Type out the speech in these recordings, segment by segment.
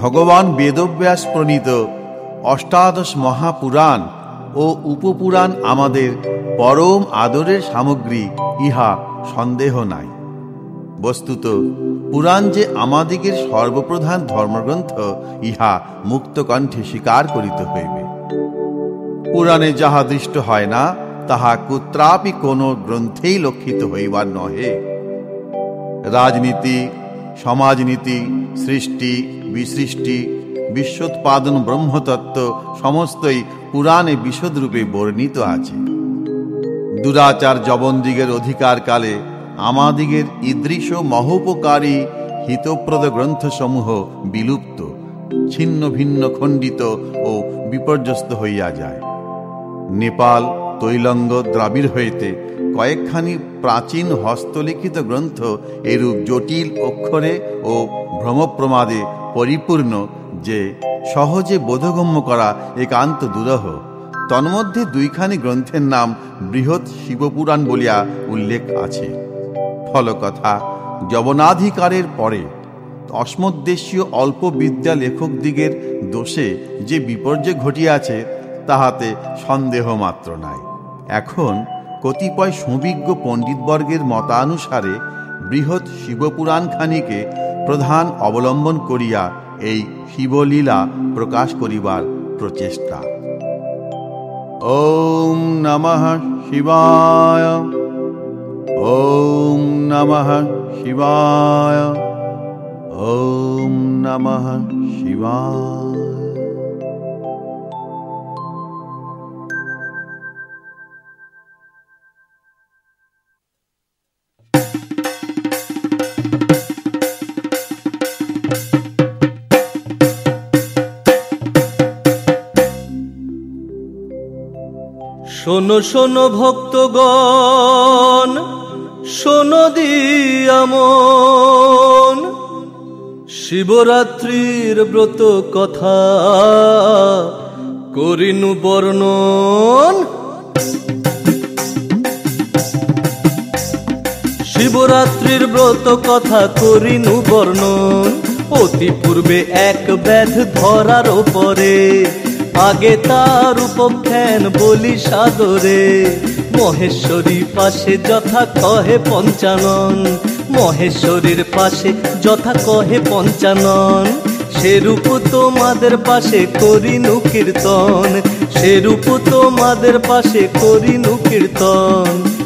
ভগবান বেদব্যাস প্রণীত অষ্টাদশ মহাপুরাণ ও উপপুরাণ আমাদের পরম আদরের সামগ্রী, ইহা সন্দেহ নাই। বস্তুত, পুরাণ যে আমাদিগের সর্বপ্রধান ধর্মগ্রন্থ, ইহা মুক্ত কণ্ঠে স্বীকার করিতে হইবে। পুরাণে যাহা দৃষ্ট হয় না, তাহা কুত্রাপি কোন গ্রন্থেই লক্ষিত হইবার নহে। রাজনীতি, সমাজনীতি, সৃষ্টি বিসৃষ্টি, বিশ্বোৎপাদন ব্রহ্মতত্ত্ব সমস্তই পুরাণে বিশদরূপে বর্ণিত আছে। দুরাচার জবনদিগের অধিকার কালে আমাদিগের ঈদৃশ মহোপকারী হিতপ্রদ গ্রন্থসমূহ বিলুপ্ত, ছিন্ন ভিন্ন খণ্ডিত ও বিপর্যস্ত হইয়া যায়। নেপাল তৈলঙ্গ দ্রাবিড় হইতে কয়েকখানি প্রাচীন হস্তলিখিত গ্রন্থ এরূপ জটিল অক্ষরে ও ভ্রমপ্রমাদে পরিপূর্ণ যে সহজে বোধগম্য করা একান্ত দুরহ। তন্মধ্যে দুইখানি গ্রন্থের নাম বৃহৎ শিবপুরাণ বলিয়া উল্লেখ আছে। ফলকথা, যবনাধিকারের পরে অসমদেশীয় অল্প বিদ্যা লেখকদিগের দোষে যে বিপর্যয় ঘটিয়াছে, তাহাতে সন্দেহ মাত্র নাই। এখন কতিপয় সুবিজ্ঞ পণ্ডিতবর্গের মতানুসারে বৃহৎ শিবপুরাণখানিকে প্রধান অবলম্বন করিয়া এই শিবলীলা প্রকাশ করিবার প্রচেষ্টা। ওম নমঃ শিবায়। ওম নমঃ শিবায়। ওম নমঃ শিবায়। শোনো শোনো ভক্তগণ, শোনো দিয়ামন। শিবরাত্রির ব্রত কথা করিনু বর্ণন। শিবরাত্রির ব্রত কথা করিনু বর্ণন। অতি পূর্বে এক ব্যাধ ধরার ওপরে আগে তার উপখ্যান বলি সাদরে, মহেশ্বরী পাশে যথা কহে পঞ্চানন, মহেশ্বরীর পাশে যথা কহে পঞ্চানন। সেরূপ তোমাদের পাশে করিনু কীর্তন, সেরূপ তোমাদের পাশে করিনু কীর্তন।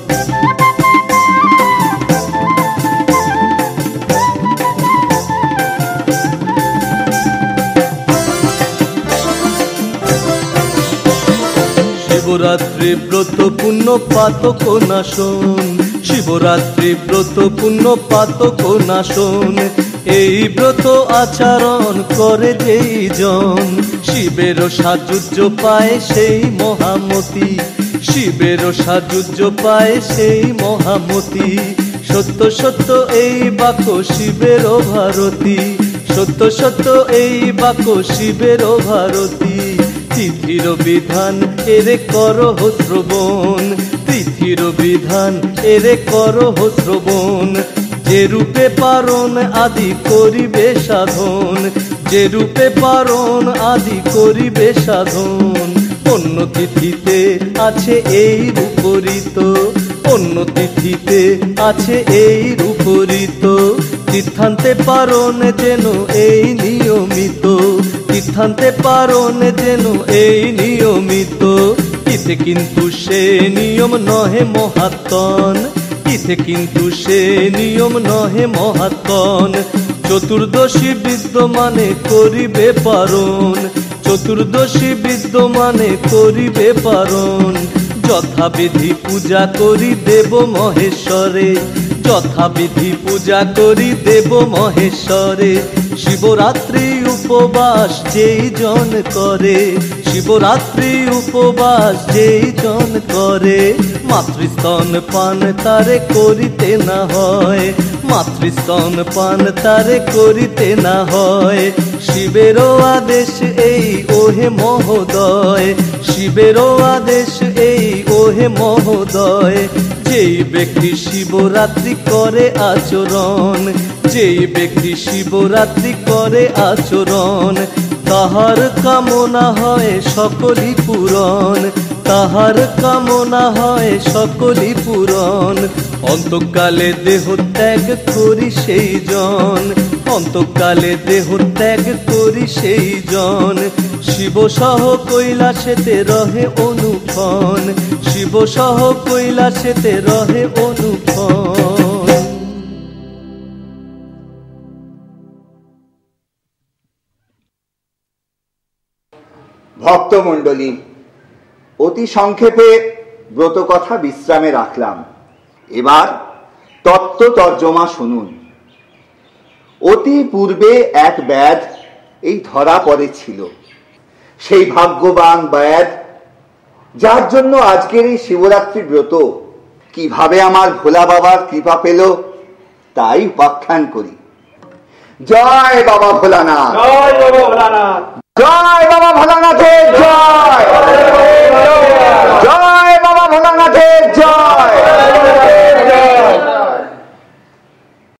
শিবরাত্রি ব্রত পুণ্য পাতক নাশন। শিবরাত্রি ব্রত পুণ্য পাতক নাশন। এই ব্রত আচরণ করে যেই জন। শিবের সাজুজ্য পায় সেই মহামতি। শিবের সাজুজ্য পায় সেই মহামতি। সত্য সত্য এই বাক্য শিবের ভারতী। সত্য সত্য এই বাক্য শিবের ভারতী। তিথির বিধান, এরে কর শ্রবণ। তিথির বিধান, এরে কর শ্রবণ। যে রূপে পারণ আদি করিবে সাধন। যে রূপে পারণ আদি করিবে সাধন। অন্য তিথিতে আছে এই রূপরিত। অন্য তিথিতে আছে এই রূপরিত। তীর্থান্তে পারণ যেন এই নিয়মিত। তীর্থান্তে পারণ যেন এই নিয়মিত। ইতে কিন্তু সে নিয়ম নহে মহাত্মন। ইতে কিন্তু সে নিয়ম নহে মহাত্মন। চতুর্দশী বিদ্যমানে করিবে পারণ। চতুর্দশী বিদ্যমানে করিবে পারণ। যথাবিধি পূজা করি দেব মহেশ্বরে। যথাবিধি পূজা করি দেব মহেশ্বরে। শিবরাত্রি উপবাস যেই জন করে, শিবরাত্রি উপবাস যেই জন করে। মাতৃস্তন পান তারে করিতে না হয়, মাতৃস্তন পান তারে করিতে না হয়। শিবেরও আদেশ এই ওহে মহোদয়, শিবেরও আদেশ এই ওহে মহোদয়। যেই ব্যক্তি শিবরাত্রি করে আচরণ, যেই ব্যক্তি শিবরাত্রি করে আচরণ, তাহার কামনা হয় সকলই পূরণ, তাহার কামনা হয় সকলই পূরণ। অন্তকালে দেহ ত্যাগ করি সেই জন অন্তকালে দেহ ত্যাগ করি সেই জন। শিব সহ কৈলাসেতে রহে অনুক্ষণ শিব সহ কৈলাসেতে রহে অনুক্ষণ ভক্তমণ্ডলী, অতি সংক্ষেপে ব্রত কথা বিশ্রামে রাখলাম। এবার তত্ত্ব তর্জমা শুনুন। অতি পূর্বে এক ব্যাধ এই ধরা পড়েছিল সেই ভাগ্যবান ব্যাধ, যার জন্য আজকের এই শিবরাত্রি ব্রত, কীভাবে আমার ভোলা বাবার কৃপা পেল, তাই উপাখ্যান করি। জয় বাবা ভোলানাথ। জয় বাবা ভোলানাথ